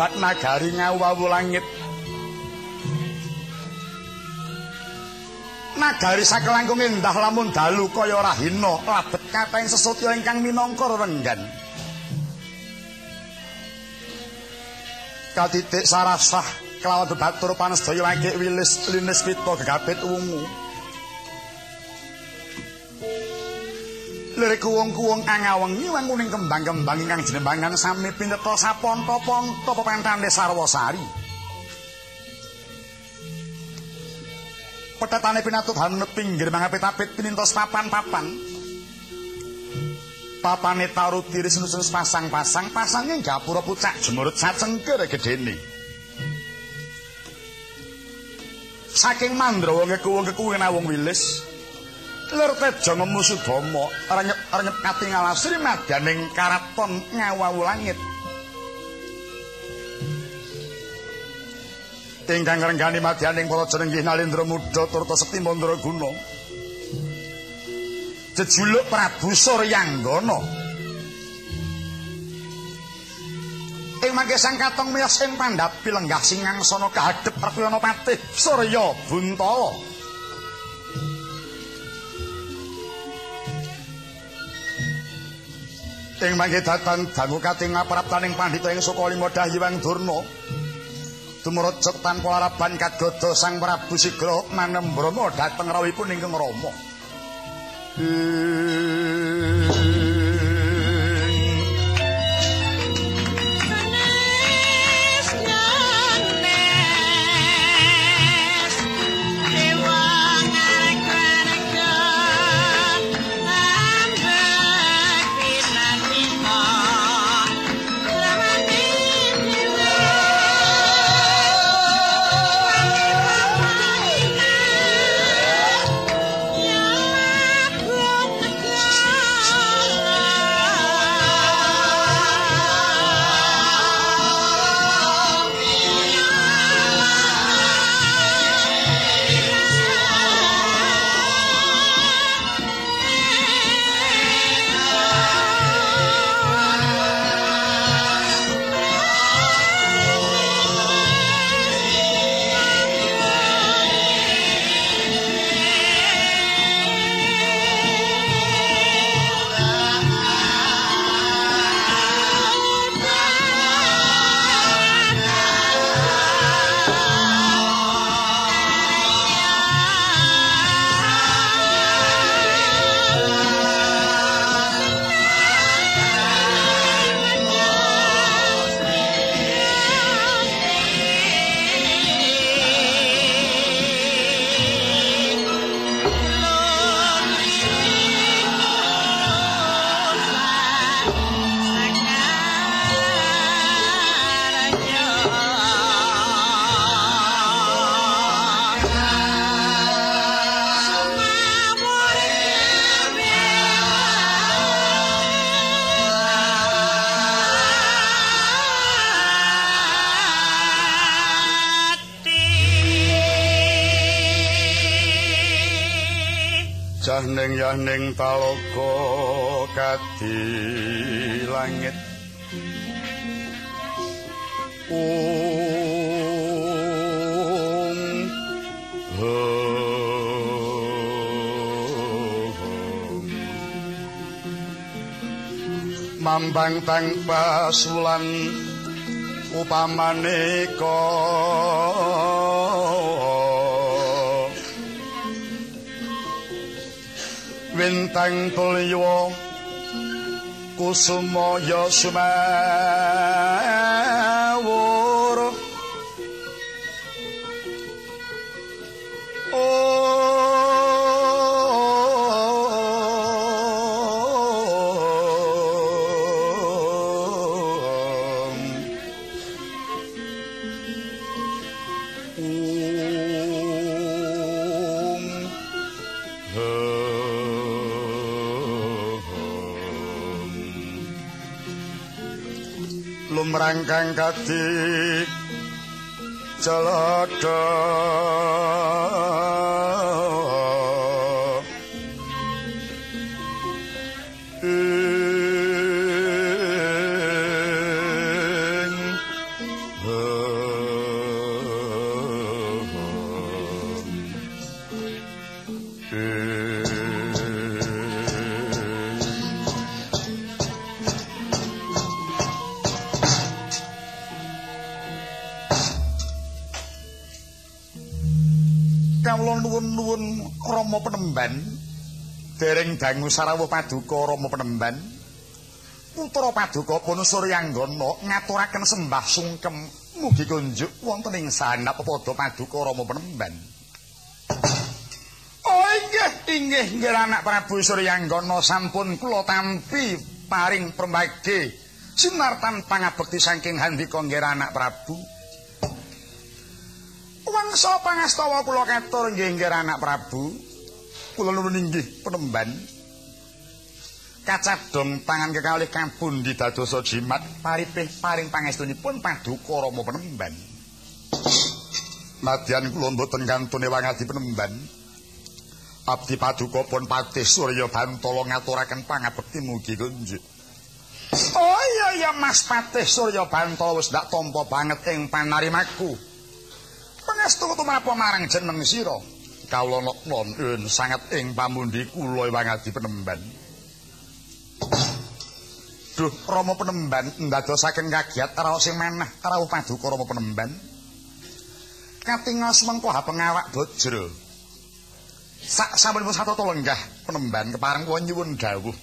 sebat nagari ngawawu langit. Nagari sakelangkung endah lamun dalu kaya rahina labet kateng sesotya ingkang minangka renggan. Katitik sarasah kelawan bebatur panestaya wangke wilis linis pita gegabit wungu. Lirik kuwung-kuwung angawengi wanguning kembang-kembang ingkang jenembangan sami pineta saponto-ponto pepentane sarwasari. Petetane pinatut hanep pinggir mangapit-apit pinintos papan-papan. Papane taruh diri senusun pasang-pasang, pasangnya gapura pucak jemurut sacengker gedene. Saking mandra wong kekuwung-kekuwung awung wilis, Lur tejo memusu domo renyep-renyep katingal asri madaning karaton ngawawu langit. Ingkang renggani madyaning para jenenggih Nalendra Muda turta Sekti Mandra Guna. Jejuluk Prabu Suryanggana. Ing mangke sang katong miyos ing pandhapi lenggah singangsana kahadhep Pratyana Patih Surya Buntala. Ing mangke datan dangu kating ngapraptaning pandhita ing Sukalima Dahyang Durna. Tumurut cek tanpa laraban kadodo Sang Prabu Sigra manembrama dhateng rawipun ingkang Rama Jahning yahning talaga kadi langit. Mambang tanpa sulan upamane Wintang tulya kusumaya sumawur lumrangkang kadik celada ing nuwun Rama Penemban dereng dangu sarawuh paduka Rama Penemban putra paduka pun Suryanggana ngaturaken sembah sungkem mugi kunjuk wonten ing sanap padha paduka Rama Penemban. Oh inggih inggih inggih anak Prabu Suryanggana sampun kula tampi paring permaghe sinartan pangabekti saking handika nggih anak Prabu Wangsa pangastawa kula katur nggih anak Prabu. Kula nuwun inggih penemban. Kacadong tangan kekalih kampun didadosa jimat paripih paring pangestunipun paduka Rama penemban. Nadyan kula mboten kantune wangadi penemban. Abdi paduka pun Patih Surya Bantala ngaturaken pangabekti mugi kunjuk. Oh iya iya Mas Patih Surya Bantala wis ndak tampa banget ing panarimaku. Pangestu tumrapa marang jeneng sira? Kawula nuwun sanget ing pamundi kula wangadi penemban. Duh rama penemban ndadosaken kagiat raos sing manah rawuh paduka rama penemban. Katingos mengko pengawak bojro. Sak sampun satata lenggah penemban kepareng kula nyuwun dawuh.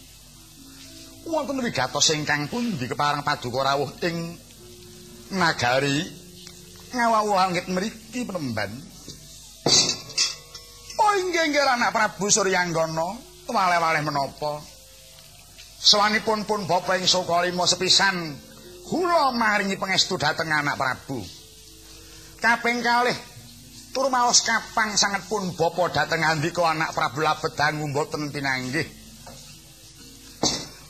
Wonten wigatos ingkang pundi kepareng paduka rawuh ing nagari ngawawu langit mriki penemban. Oh inggih inggih anak Prabu Suryanggana, wale-wale menapa? Sawanipun pun bapa ing Sokalima sepisan kula maringi pangestu dhateng anak Prabu. Kaping kalih tur maos kapang sanget pun bapa dhateng andika anak Prabu labedang mboten pinanggih.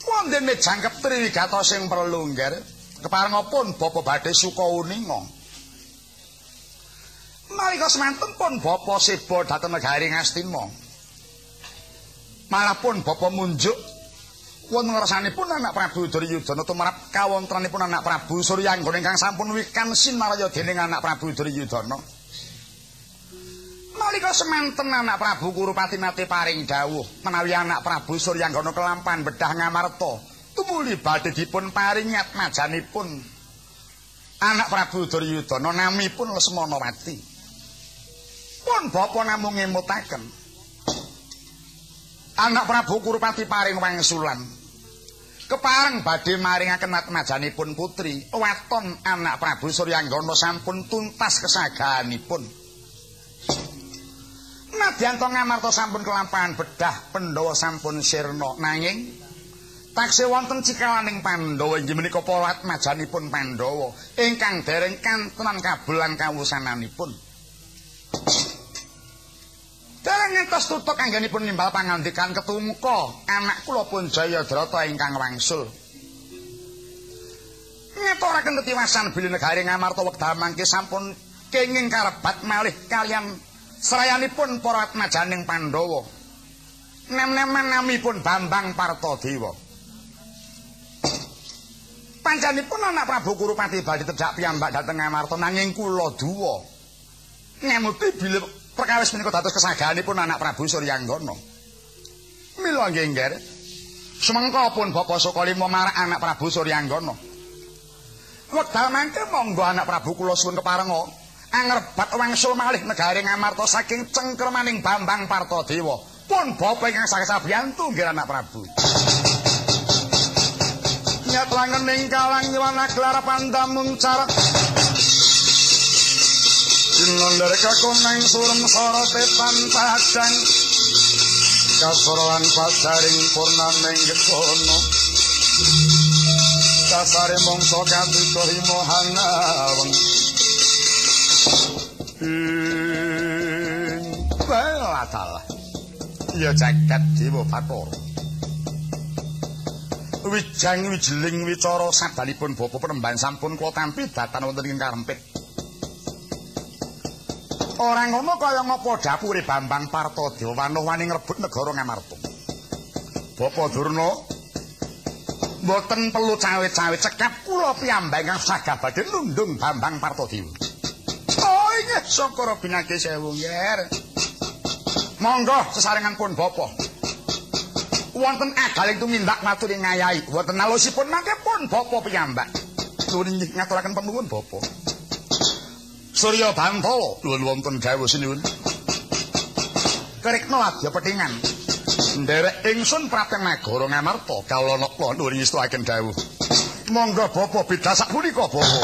Wondene jangkep triwigato sing perlu ngger, keparengipun bapa badhe suka uninga. Nalika semanten pun bapa seba dhateng negari Ngastina. Malah pun bapa munjuk wonten ngrasanipun anak Prabu Duryudana tumrap kawontranipun anak Prabu Suryanggana ingkang sampun wikan sinaraya dening anak Prabu Duryudana. Nalika semanten anak Prabu Kurupati nate paring dawuh menawi anak Prabu Suryanggana kelampan bedah ngamarta tumuli badhe dipun paring atmajanipun anak Prabu Duryudana namipun Lesmana Wati. Pun bapa namung ngemutaken anak Prabu Kurupati paring wangsulan. Kepareng badhe maringaken matmajanipun putri waton anak Prabu Suryanggana sampun tuntas kesaganipun nadyan to ngamarta sampun kelampahan bedah Pandhawa sampun sirna nanging taksih wonten cikalaning Pandhawa. Inggih menika para matmajanipun Pandhawa ingkang dereng kantenan kabulan kawusananipun Dereng ngantos tutuk anggenipun nimbal pangandikan ketumka anak kula pun Jayadrata ingkang wangsul. Ngaturaken tetiwasan bilih negari ngamarta wekdal mangke sampun kenging karebat malih kalian serayanipun para atmajaning Pandhawa. Nem-neman namipun Bambang Partadewa. Panjanipun anak Prabu Kurupati badhe tejak piyambak dhateng Ngamarta nanging kula duwa. Ngemuti bilih perkawis menika dados kesaganipun anak Prabu Suryanggana. Mila nggih nggih. Semengko pun Bapak Sokalima marang anak Prabu Suryanggana. Wekdal mangke monggo anak Prabu kula suwun keparenga angrebat wangsul malih negari Ngamarta saking cengkremaning Bambang Partadewa. Pun Bapak ingkang sakesabiyantu nggih anak Prabu. Nyat langening kalang nyuwana gelar pandamung cara Sinondar kakunang surem sorote pantajang Kasoroan pacaring purnameng gekono Kasare mongso kanti kohimo hangawang. Hmm, belatalah Ya jagat dewa patoro Wijang wijeling wicara sadanipun bapa penemban sampun kula tampi datan wonten ing karempit Ora ngono kaya ngapa dapure Bambang Partodewa wani ngrebut negara Ngamarta. Bapak Durna mboten perlu cawe-cawe cekap kula piyambak ingkang sagah badhe nundung Bambang Partodewa. Oh inggih syukur binage sewu nggih. Monggo sesarengan pun Bapak. Wonten agaling tumindak matur ing ngayahi. Wonten alusipun mangke pun Bapak piyambak. Nuwun ngaturaken panuwun Bapak. Surya Bantala nuwun wonten dawuh sinuwun. Krikna adya petingan. Nderek ingsun prateng nagara Ngamarta kawula napa nuwun ngestuaken dawuh. Monggo bapa beda sak punika bapa.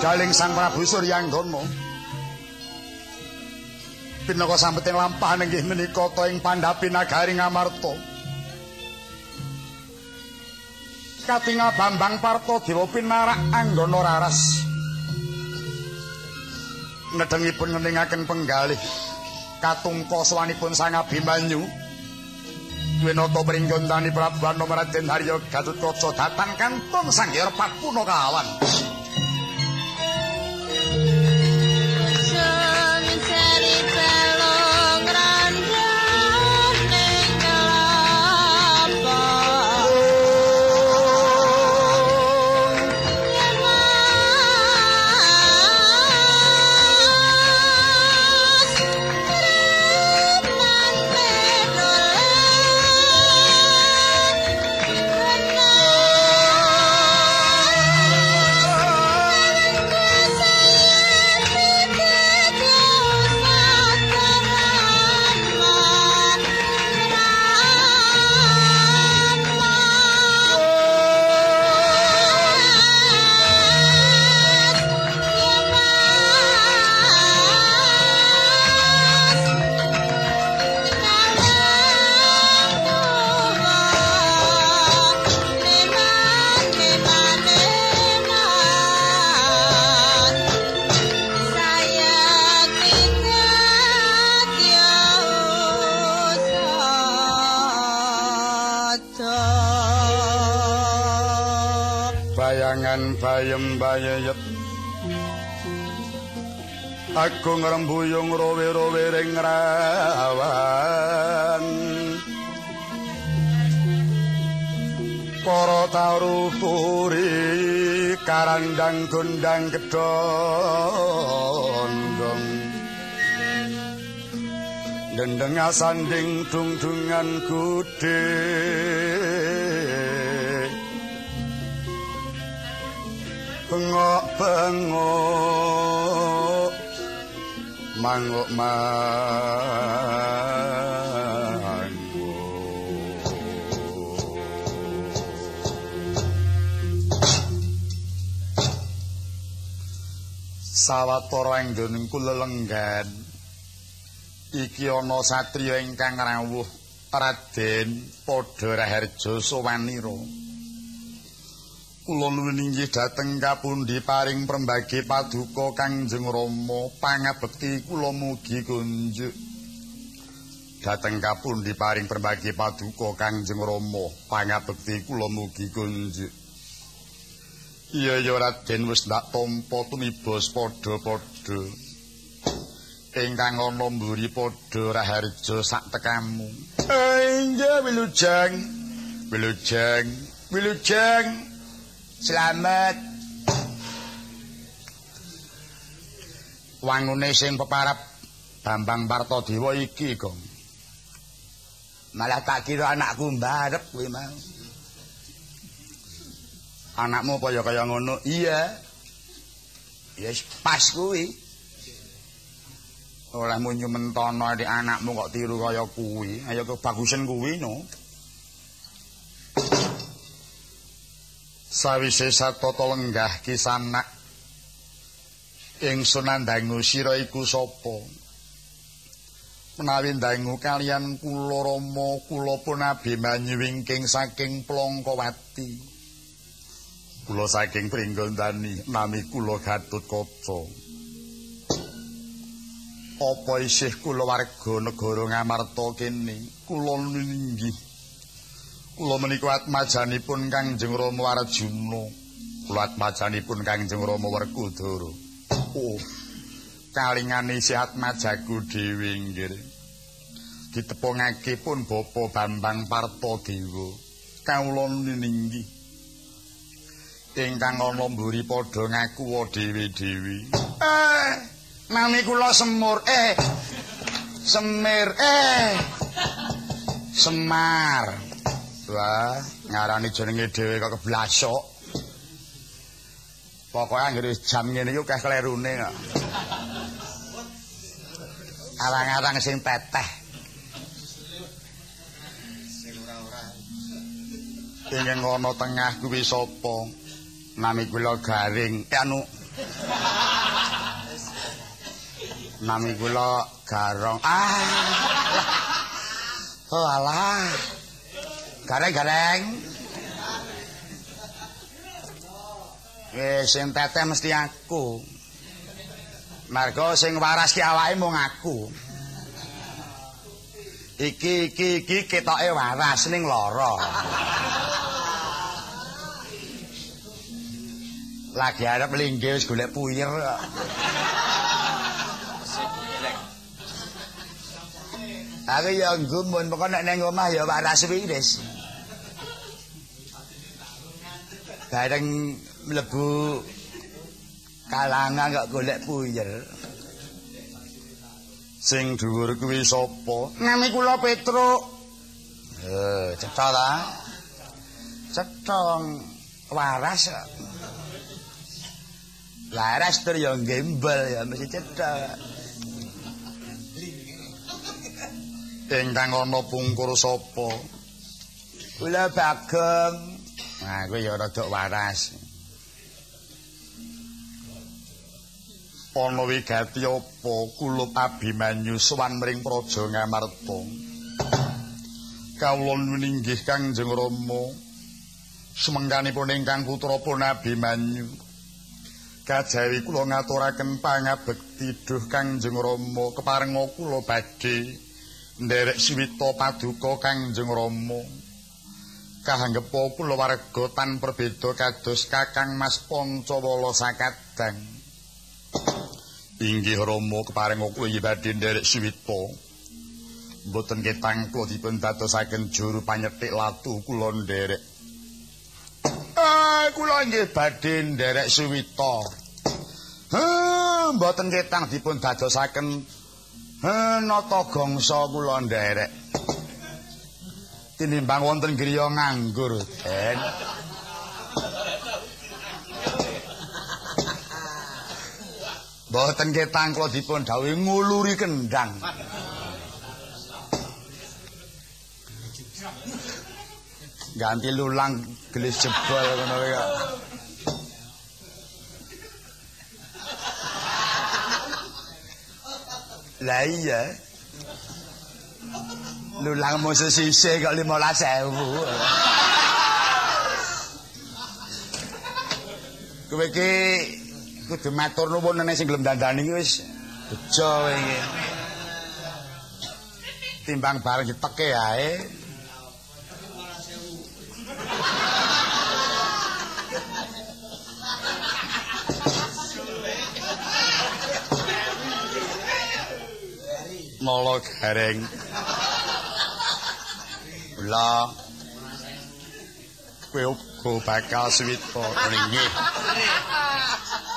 Bidaling Sang Prabu Suryanggana. Pinaka sampeting lampahan inggih menika ta ing pandhapi nagari Ngamarta. Katingal Bambang Parto Dewa Pinarak Anggana Raras. Nedengipun ngeningaken penggalih katungka sawanipun Sang Abimanyu. Winata pringgontani Prabu Anomaradin Harya Gatotkaca datan kantong Sanghyar Patpuna kawan. Bayem bayeyet. Aku ngrembuyung rowe-rowe ring rawan para tarupuri karandang gondang kedondong dendeng asanding dungdungan gudhe bengok bengok mangok mangok sawetara anggenku lelenggan. Iki ana satriya ingkang rawuh Raden Padha Raharja Sowanira kula nuwun inggih dhateng kapundi paring prembagi paduka Kangjeng Rama pangabekti kula mugi kunjuk. Dhateng kapundi paring prembagi paduka Kangjeng Rama pangabekti kula mugi kunjuk. Iya ya Raden wis ndak tampa tumibos padha-padha. Ingkang ana mburi padha raharja sak tekamu. Inggih wilujeng. Wilujeng wilujeng Selamat. Wangune sing peparap Bambang Partodewa iki, Gong. Malah tak kira anakku mbarep kuwi mau. Anakmu apa ya kaya ngono? Iya. Ya pas kuwi. Olehmu nyumentono di anakmu kok tiru kaya kuwi. Ayo kebagusan kuwi no. Sawise satata lenggah kisanak ing sunandangu sira iku sapa? Menawi ndangu kalian kula rama kula pun abimanyu wingking saking plongkowati. Kula saking pringgondani nami kula gatut kaca. Apa isih kula warga negara ngamarta kene? Kula ninggih kula menika atmajanipun Kangjeng Rama Arjuna. Kula atmajanipun Kangjeng Rama Werkudara. Oh kalingane si atmajaku dhewe nggih. Ditepungake pun Bapa Bambang Partodewa kawula nininggi ingkang ana mburi padha ngaku dhewe-dhewe. Eh nami kula semur. Eh semir. Eh semar Wah, ngarani jenenge dhewe kok keblasok. Pokoke anggere jam ngene iki kek klerune kok. Arang-arang sing teteh. Sing ora-ora. Ing ngono tengah kuwi sapa? Nami kula Garing. Eh, anu. Nami kula Garong. Ah. Oh alah. Gareng-gareng. Eh sing teteh mesti aku. Margo sing waras ki awake mung aku. Iki iki iki ketoke waras ning lara. Lagi arep linggih wis golek puyer. Aku ya gumun pokoke nek ning omah ya waras wiris. Bareng mlebu kalangan kok golek puyer sing dhuwur kuwi sapa? Nami kula petruk eh cetha ta? Cetha waras. Laras tur yo gembel ya mesti cetha. Ingkang ana pungkur sapa? Kula bagong Nah, kowe ya rada waras. Ana wigati apa kula Abimanyu sowan mring Praja Ngamarta. Kawula ninggih Kangjeng Rama. Sumengkanipun ingkang putra pun Abimanyu. Kajawi kula ngaturaken pangabekti duh Kangjeng Rama keparenga kula badhe nderek siwita paduka Kangjeng Rama. Kahanggepa kula warga tan perbeda kados Kakang Mas Pancawala sakadang. Inggih Rama keparing kula badhe nderek suwita. Mboten ketang kula dipun dadosaken juru panyethik latu kula nderek. kula nggih badhe nderek suwita. Heh, mboten ketang dipun dadosaken heh nata gangsa kula nderek. Tinimbang wonten griya nganggur, Den. Mboten ketang kula dipun dawuhi nguluri kendang. ganti lulang gelis jebol ngono ya. Lah iya. Lulang musuh sisih kok 15.000. Kowe iki kudu matur nuwun nene sing gelem dandani iki wis bejo kowe iki. Timbang bareng diteke ae. nolo gareng. Kula kowe uga bakal suwita nggih.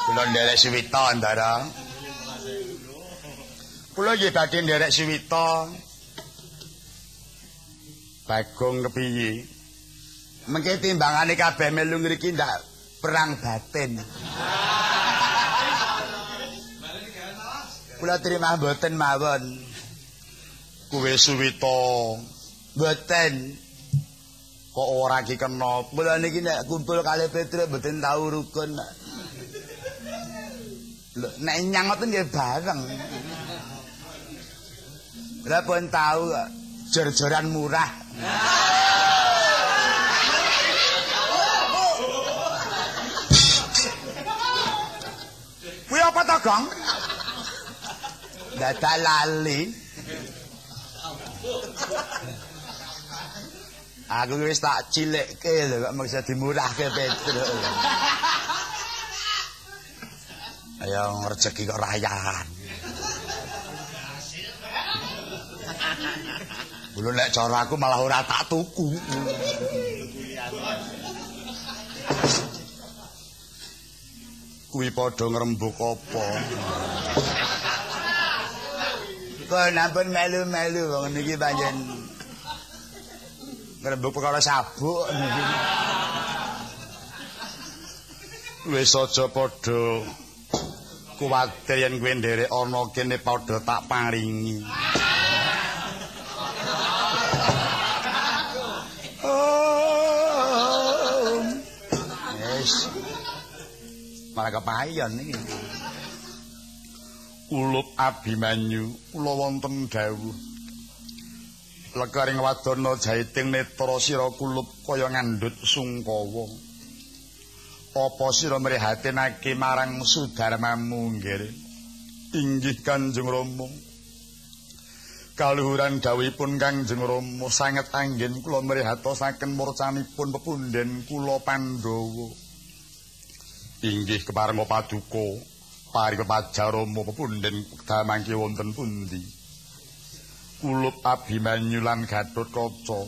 Kula nderek suwita ndara. Kula nggih badhe nderek suwita. Bagong kepiye? Mengke timbangane kabeh melu ngriki ndak perang batin. Kula terima mboten mawon. kuwe suwita mboten. Kok ora iki kena? Mula niki nek kumpul kali Petrus mboten tau rukun. Lho nek nyang ngoten nggih bareng. Ora pun tau jor-joran murah. Kuwi apa to, Gong? Dadak lali. Aku wis tak cilekke lho kok maksa dimurahke Petruk. Ayo rezeki kok rayan. Kulo nek cara aku malah ora tak tuku. Kuwi padha ngrembug apa? Kok nampun melu-melu wong niki panjen ngrembug perkara sabuk niki. Wis aja padha kuwatir yen kowe nderek ana kene padha tak paringi. Wis. Malah kepayon iki. ulup abimanyu kula wonten dawuh lekaring wadana jaiting netra sira kulup kaya ngandhut sungkawa. Apa sira mrihatinake marang sudarmamu nggih inggih kanjeng rama. Kaluhuran dawuhipun kanjeng rama sanget anggen kula mrihatosaken murcanipun pepunden kula pandhawa. Inggih keparenga paduka paring pajaromo pepunden damangke wonten pundi kulup abimanyu lan gatut kaca.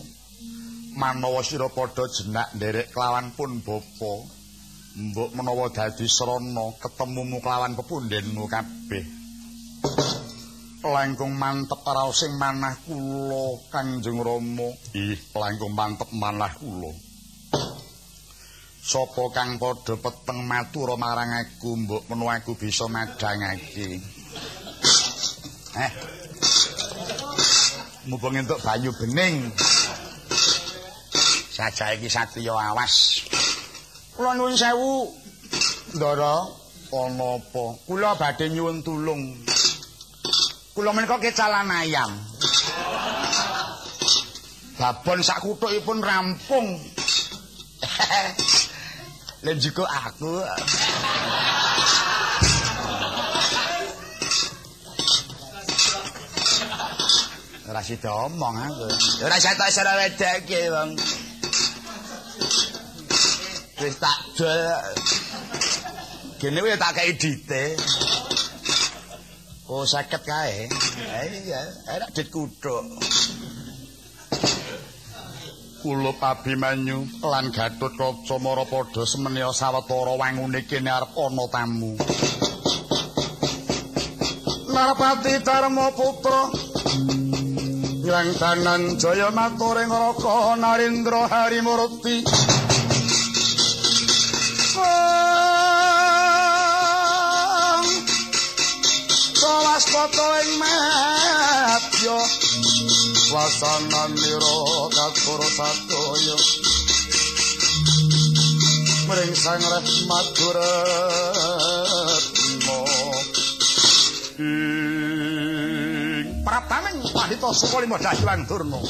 Manawa sira padha jenak nderek kelawan pun bapa. Mbok menawa dadi srana ketemumu kelawan pepundenmu kabeh. Langkung mantep raos sing manah kula kanjeng rama. Ih langkung mantep manah kula. Sapa kang padha peteng matur marang aku mbok menawa aku bisa madhangake. Eh mumpung entuk banyu bening. Saja iki satriya awas. Kula nuwun sewu. Ndara ana apa? Kula badhe nyuwun tulung. Kula menika kecalan ayam. Babon sak kuthukipun rampung. Lan juga aku. Ora sida omong aku. Ora sida sira wedake, Bang. Wis tak dol. Gene wis tak kei dite. Oh, sakit kae. Iya, enak dit kuthuk. Kulup Abimanyu lan Gatut Kaca Mara padha semenya sawetara wangune kene arep ana tamu. Narpati Dharma Putra Yang danan jaya maturing raka Narendra Harimurti. Sawas foto ing medya wasanan nira katur sadaya. Mring sang reh madura Praptaming Pahita Sukalima Dahyang Durna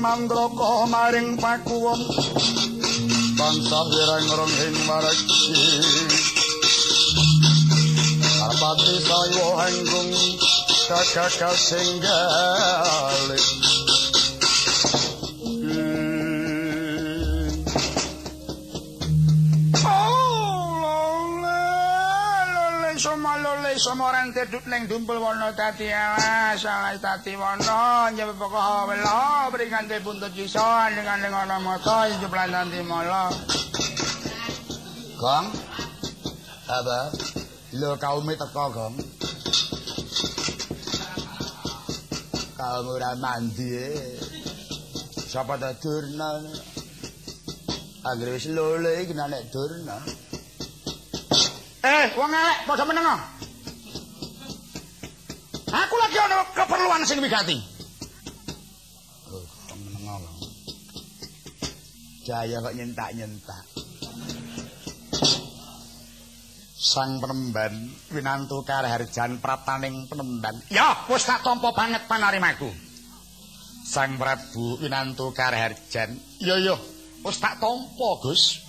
mandraka maring pakuwon. Tansah wirang-rong ing maregi Arpati sayo hanggung kakak singgalik somoran tedut ning dumpul wana dadi awas dadi wana nyebe pokok wela berikan te buntut cison dengan ana mata jeblan nanti mala. Gong? Apa? Lo kaume teko gong? Kaum ora mandi e. Sapa ta durna? Agre wis lole iki nek durna. Eh, wong elek padha menengo. Ana keperluan sing wigati. Oh, Jaya kok nyentak-nyentak. Sang penemban winantu Karaharjan prataning penemban. Ya, wis tak tampa banget panarimaku. Sang Prabu winantu Karaharjan. Iya, iya. Wis tak tampa, Gus.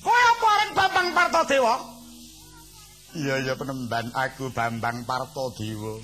Kaya apa areng Bambang Partadewa? Iya ya penemban aku Bambang Parto Dewa.